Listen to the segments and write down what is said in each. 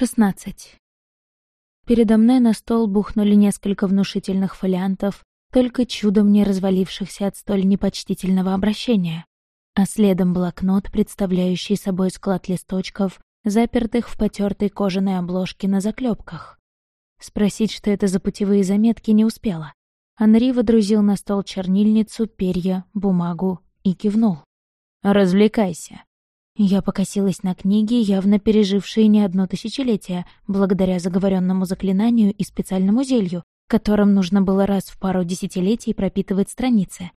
16. Передо мной на стол бухнули несколько внушительных фолиантов, только чудом не развалившихся от столь непочтительного обращения, а следом блокнот, представляющий собой склад листочков, запертых в потертой кожаной обложке на заклепках. Спросить, что это за путевые заметки, не успела. Анри водрузил на стол чернильницу, перья, бумагу и кивнул. «Развлекайся». Я покосилась на книги, явно пережившие не одно тысячелетие, благодаря заговоренному заклинанию и специальному зелью, которым нужно было раз в пару десятилетий пропитывать страницы.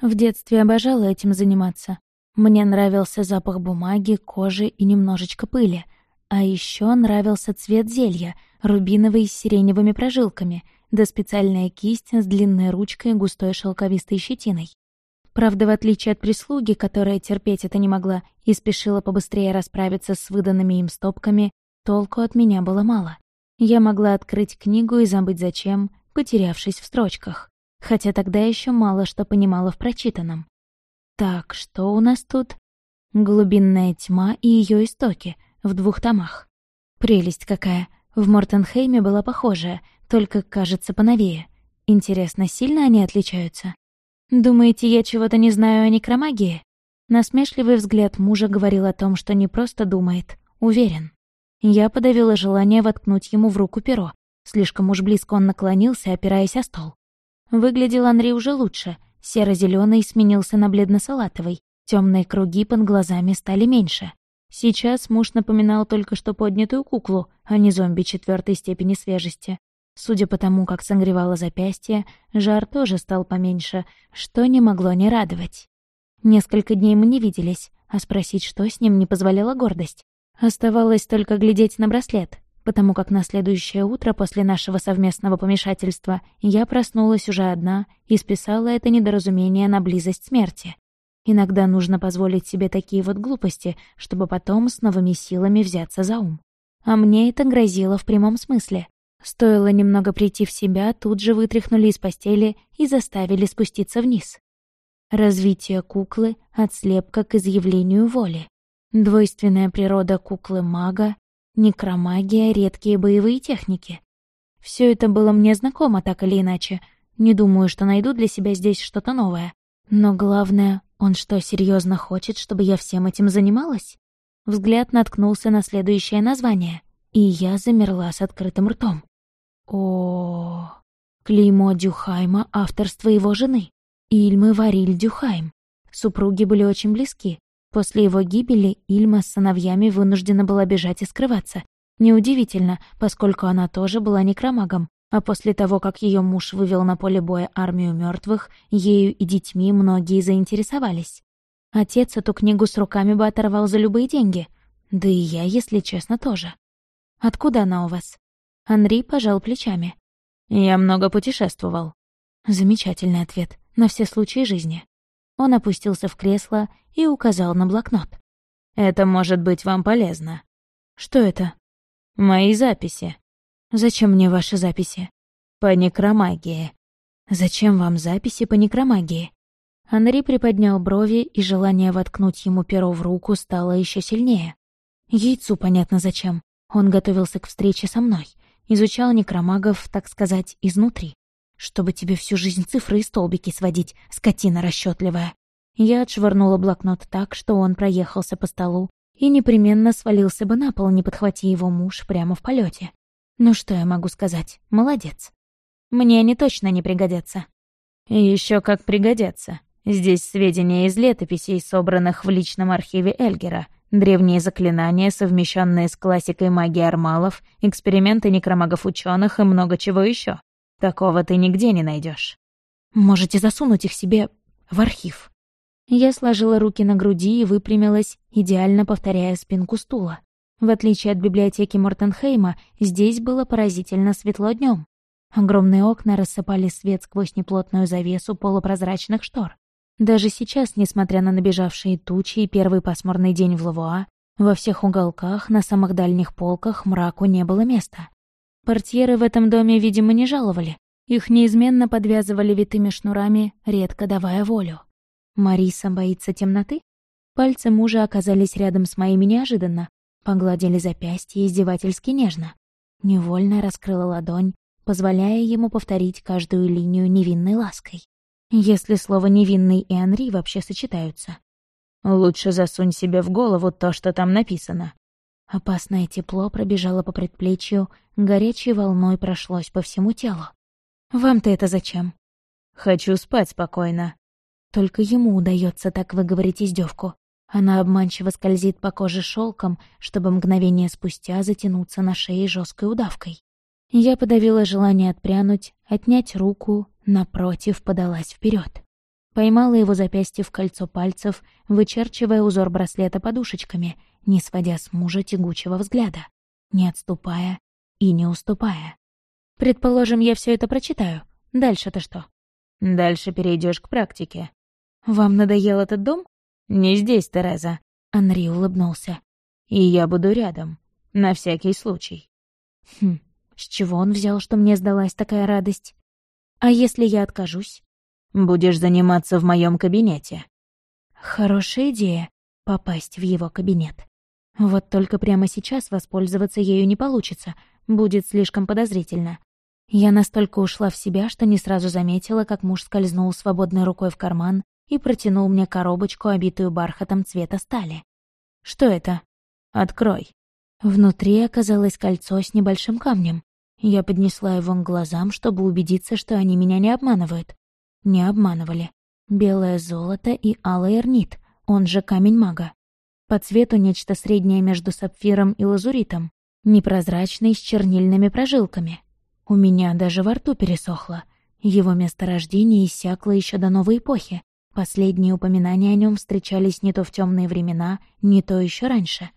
В детстве обожала этим заниматься. Мне нравился запах бумаги, кожи и немножечко пыли. А еще нравился цвет зелья, рубиновый с сиреневыми прожилками, да специальная кисть с длинной ручкой и густой шелковистой щетиной. Правда, в отличие от прислуги, которая терпеть это не могла и спешила побыстрее расправиться с выданными им стопками, толку от меня было мало. Я могла открыть книгу и забыть зачем, потерявшись в строчках. Хотя тогда еще мало что понимала в прочитанном. Так, что у нас тут? Глубинная тьма и ее истоки в двух томах. Прелесть какая. В Мортенхейме была похожая, только, кажется, поновее. Интересно, сильно они отличаются? «Думаете, я чего-то не знаю о некромагии?» Насмешливый взгляд мужа говорил о том, что не просто думает, уверен. Я подавила желание воткнуть ему в руку перо. Слишком уж близко он наклонился, опираясь о стол. Выглядел Анри уже лучше. серо зеленый сменился на бледно-салатовый. Темные круги под глазами стали меньше. Сейчас муж напоминал только что поднятую куклу, а не зомби четвертой степени свежести. Судя по тому, как согревало запястье, жар тоже стал поменьше, что не могло не радовать. Несколько дней мы не виделись, а спросить, что с ним, не позволяла гордость. Оставалось только глядеть на браслет, потому как на следующее утро после нашего совместного помешательства я проснулась уже одна и списала это недоразумение на близость смерти. Иногда нужно позволить себе такие вот глупости, чтобы потом с новыми силами взяться за ум. А мне это грозило в прямом смысле. Стоило немного прийти в себя, тут же вытряхнули из постели и заставили спуститься вниз. Развитие куклы от слепка к изъявлению воли. Двойственная природа куклы-мага, некромагия, редкие боевые техники. Все это было мне знакомо так или иначе. Не думаю, что найду для себя здесь что-то новое. Но главное, он что, серьезно хочет, чтобы я всем этим занималась? Взгляд наткнулся на следующее название, и я замерла с открытым ртом. О, клеймо Дюхайма — авторство его жены, Ильмы Вариль Дюхайм. Супруги были очень близки. После его гибели Ильма с сыновьями вынуждена была бежать и скрываться. Неудивительно, поскольку она тоже была некромагом, а после того, как ее муж вывел на поле боя армию мертвых, ею и детьми многие заинтересовались. Отец эту книгу с руками бы оторвал за любые деньги. Да и я, если честно, тоже. «Откуда она у вас?» Анри пожал плечами. «Я много путешествовал». Замечательный ответ на все случаи жизни. Он опустился в кресло и указал на блокнот. «Это может быть вам полезно». «Что это?» «Мои записи». «Зачем мне ваши записи?» «По некромагии». «Зачем вам записи по некромагии?» Анри приподнял брови, и желание воткнуть ему перо в руку стало еще сильнее. Яйцу понятно зачем. Он готовился к встрече со мной изучал некромагов, так сказать, изнутри. Чтобы тебе всю жизнь цифры и столбики сводить, скотина расчетливая. Я отшвырнула блокнот так, что он проехался по столу и непременно свалился бы на пол, не подхвати его муж прямо в полете. Ну что я могу сказать? Молодец. Мне они точно не пригодятся. Еще как пригодятся. Здесь сведения из летописей, собранных в личном архиве Эльгера, Древние заклинания, совмещенные с классикой магии армалов, эксперименты некромагов ученых и много чего еще. Такого ты нигде не найдешь. Можете засунуть их себе в архив. Я сложила руки на груди и выпрямилась, идеально повторяя спинку стула. В отличие от библиотеки Мортенхейма, здесь было поразительно светло днем. Огромные окна рассыпали свет сквозь неплотную завесу полупрозрачных штор. Даже сейчас, несмотря на набежавшие тучи и первый пасмурный день в Лавуа, во всех уголках, на самых дальних полках мраку не было места. Портьеры в этом доме, видимо, не жаловали. Их неизменно подвязывали витыми шнурами, редко давая волю. Мариса боится темноты? Пальцы мужа оказались рядом с моими неожиданно. Погладили запястье издевательски нежно. Невольно раскрыла ладонь, позволяя ему повторить каждую линию невинной лаской. Если слово «невинный» и «Анри» вообще сочетаются. «Лучше засунь себе в голову то, что там написано». Опасное тепло пробежало по предплечью, горячей волной прошлось по всему телу. «Вам-то это зачем?» «Хочу спать спокойно». Только ему удается так выговорить издевку. Она обманчиво скользит по коже шелком, чтобы мгновение спустя затянуться на шее жесткой удавкой. Я подавила желание отпрянуть, отнять руку, напротив, подалась вперед. Поймала его запястье в кольцо пальцев, вычерчивая узор браслета подушечками, не сводя с мужа тягучего взгляда, не отступая и не уступая. «Предположим, я все это прочитаю. Дальше-то что?» «Дальше перейдешь к практике». «Вам надоел этот дом?» «Не здесь, Тереза». Анри улыбнулся. «И я буду рядом. На всякий случай». Хм, с чего он взял, что мне сдалась такая радость? А если я откажусь? Будешь заниматься в моем кабинете. Хорошая идея — попасть в его кабинет. Вот только прямо сейчас воспользоваться ею не получится, будет слишком подозрительно. Я настолько ушла в себя, что не сразу заметила, как муж скользнул свободной рукой в карман и протянул мне коробочку, обитую бархатом цвета стали. «Что это?» «Открой». Внутри оказалось кольцо с небольшим камнем. Я поднесла его к глазам, чтобы убедиться, что они меня не обманывают. Не обманывали. Белое золото и алый эрнит, он же камень мага. По цвету нечто среднее между сапфиром и лазуритом, непрозрачный, с чернильными прожилками. У меня даже во рту пересохло. Его месторождение иссякло еще до новой эпохи, Последние упоминания о нем встречались не то в темные времена, не то еще раньше.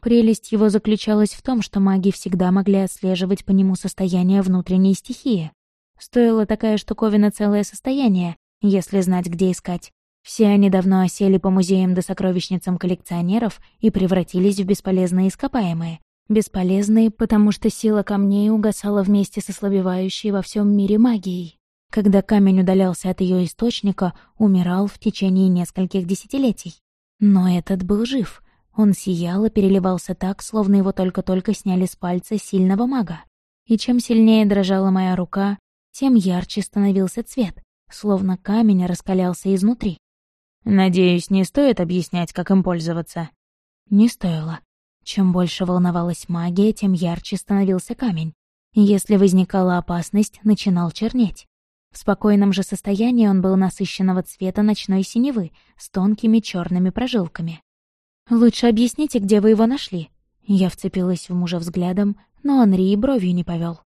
Прелесть его заключалась в том, что маги всегда могли отслеживать по нему состояние внутренней стихии. Стоила такая штуковина целое состояние, если знать, где искать. Все они давно осели по музеям да сокровищницам коллекционеров и превратились в бесполезные ископаемые. Бесполезные, потому что сила камней угасала вместе со слабевающей во всем мире магией. Когда камень удалялся от ее источника, умирал в течение нескольких десятилетий. Но этот был жив. Он сиял и переливался так, словно его только-только сняли с пальца сильного мага. И чем сильнее дрожала моя рука, тем ярче становился цвет, словно камень раскалялся изнутри. «Надеюсь, не стоит объяснять, как им пользоваться?» Не стоило. Чем больше волновалась магия, тем ярче становился камень. Если возникала опасность, начинал чернеть. В спокойном же состоянии он был насыщенного цвета ночной синевы с тонкими черными прожилками. «Лучше объясните, где вы его нашли?» Я вцепилась в мужа взглядом, но Анри и бровью не повел.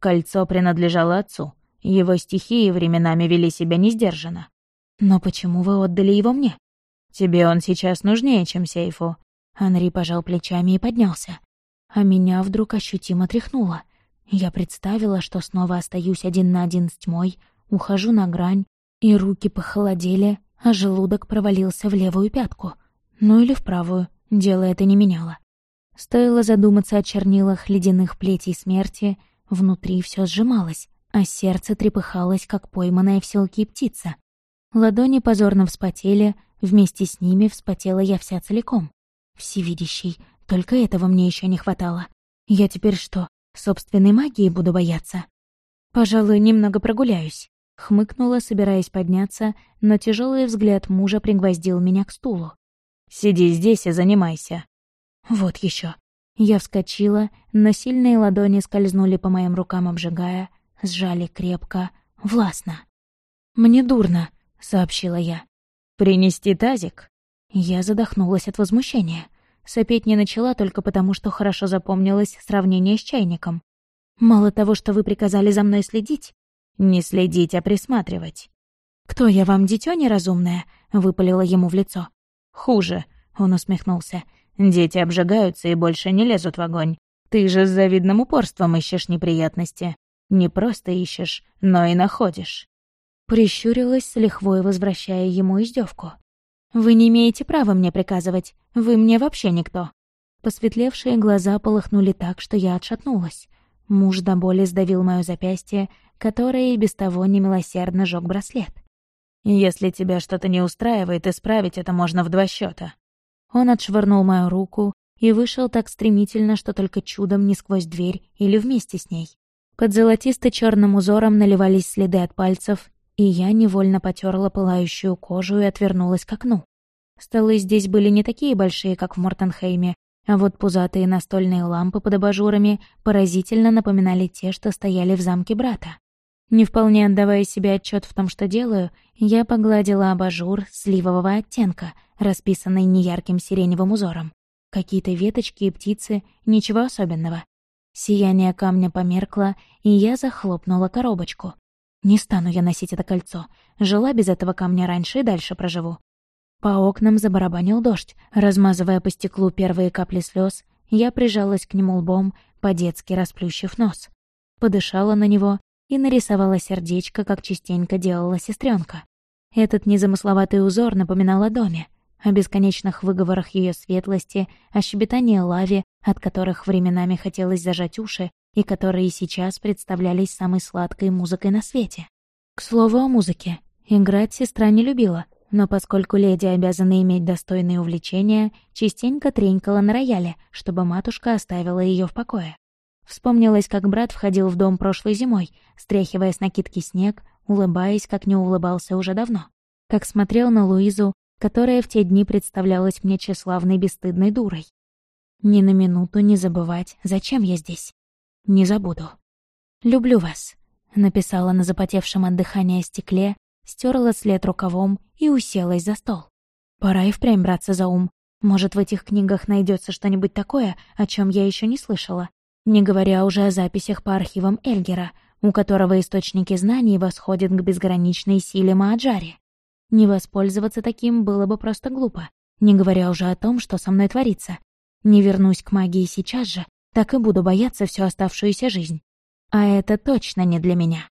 Кольцо принадлежало отцу. Его стихии временами вели себя несдержанно. «Но почему вы отдали его мне?» «Тебе он сейчас нужнее, чем сейфу». Анри пожал плечами и поднялся. А меня вдруг ощутимо тряхнуло. Я представила, что снова остаюсь один на один с тьмой, ухожу на грань, и руки похолодели, а желудок провалился в левую пятку. Ну или в правую, дело это не меняло. Стоило задуматься о чернилах ледяных плетей смерти, внутри все сжималось, а сердце трепыхалось, как пойманная в селке птица. Ладони позорно вспотели, вместе с ними вспотела я вся целиком. Всевидящий, только этого мне еще не хватало. Я теперь что, Собственной магии буду бояться. Пожалуй, немного прогуляюсь. Хмыкнула, собираясь подняться, но тяжелый взгляд мужа пригвоздил меня к стулу. «Сиди здесь и занимайся». Вот еще. Я вскочила, но сильные ладони скользнули по моим рукам, обжигая, сжали крепко, властно. «Мне дурно», — сообщила я. «Принести тазик?» Я задохнулась от возмущения. Сопеть не начала только потому, что хорошо запомнилось сравнение с чайником. Мало того, что вы приказали за мной следить. Не следить, а присматривать. «Кто я вам, дитё неразумное?» — выпалила ему в лицо. «Хуже», — он усмехнулся. «Дети обжигаются и больше не лезут в огонь. Ты же с завидным упорством ищешь неприятности. Не просто ищешь, но и находишь». Прищурилась с лихвой, возвращая ему издевку. «Вы не имеете права мне приказывать. Вы мне вообще никто». Посветлевшие глаза полыхнули так, что я отшатнулась. Муж до боли сдавил моё запястье, которое и без того немилосердно жёг браслет. «Если тебя что-то не устраивает, исправить это можно в два счёта». Он отшвырнул мою руку и вышел так стремительно, что только чудом не сквозь дверь или вместе с ней. Под золотисто-черным узором наливались следы от пальцев, и я невольно потерла пылающую кожу и отвернулась к окну. Столы здесь были не такие большие, как в Мортенхейме, а вот пузатые настольные лампы под абажурами поразительно напоминали те, что стояли в замке брата. Не вполне отдавая себе отчет в том, что делаю, я погладила абажур сливового оттенка, расписанный неярким сиреневым узором. Какие-то веточки и птицы, ничего особенного. Сияние камня померкло, и я захлопнула коробочку. Не стану я носить это кольцо. Жила без этого камня раньше и дальше проживу. По окнам забарабанил дождь, размазывая по стеклу первые капли слез. Я прижалась к нему лбом, по-детски расплющив нос. Подышала на него и нарисовала сердечко, как частенько делала сестренка. Этот незамысловатый узор напоминал о доме, о бесконечных выговорах ее светлости, о щебетании лави, от которых временами хотелось зажать уши, и которые сейчас представлялись самой сладкой музыкой на свете. К слову о музыке. Играть сестра не любила, но поскольку леди обязаны иметь достойные увлечения, частенько тренькала на рояле, чтобы матушка оставила ее в покое. Вспомнилось, как брат входил в дом прошлой зимой, стряхивая с накидки снег, улыбаясь, как не улыбался уже давно. Как смотрел на Луизу, которая в те дни представлялась мне тщеславной бесстыдной дурой. Ни на минуту не забывать, зачем я здесь. Не забуду. «Люблю вас», — написала на запотевшем от дыхания стекле, стерла след рукавом и уселась за стол. Пора и впрямь браться за ум. Может, в этих книгах найдется что-нибудь такое, о чем я еще не слышала. Не говоря уже о записях по архивам Эльгера, у которого источники знаний восходят к безграничной силе Мааджари. Не воспользоваться таким было бы просто глупо, не говоря уже о том, что со мной творится. Не вернусь к магии сейчас же, так и буду бояться всю оставшуюся жизнь. А это точно не для меня.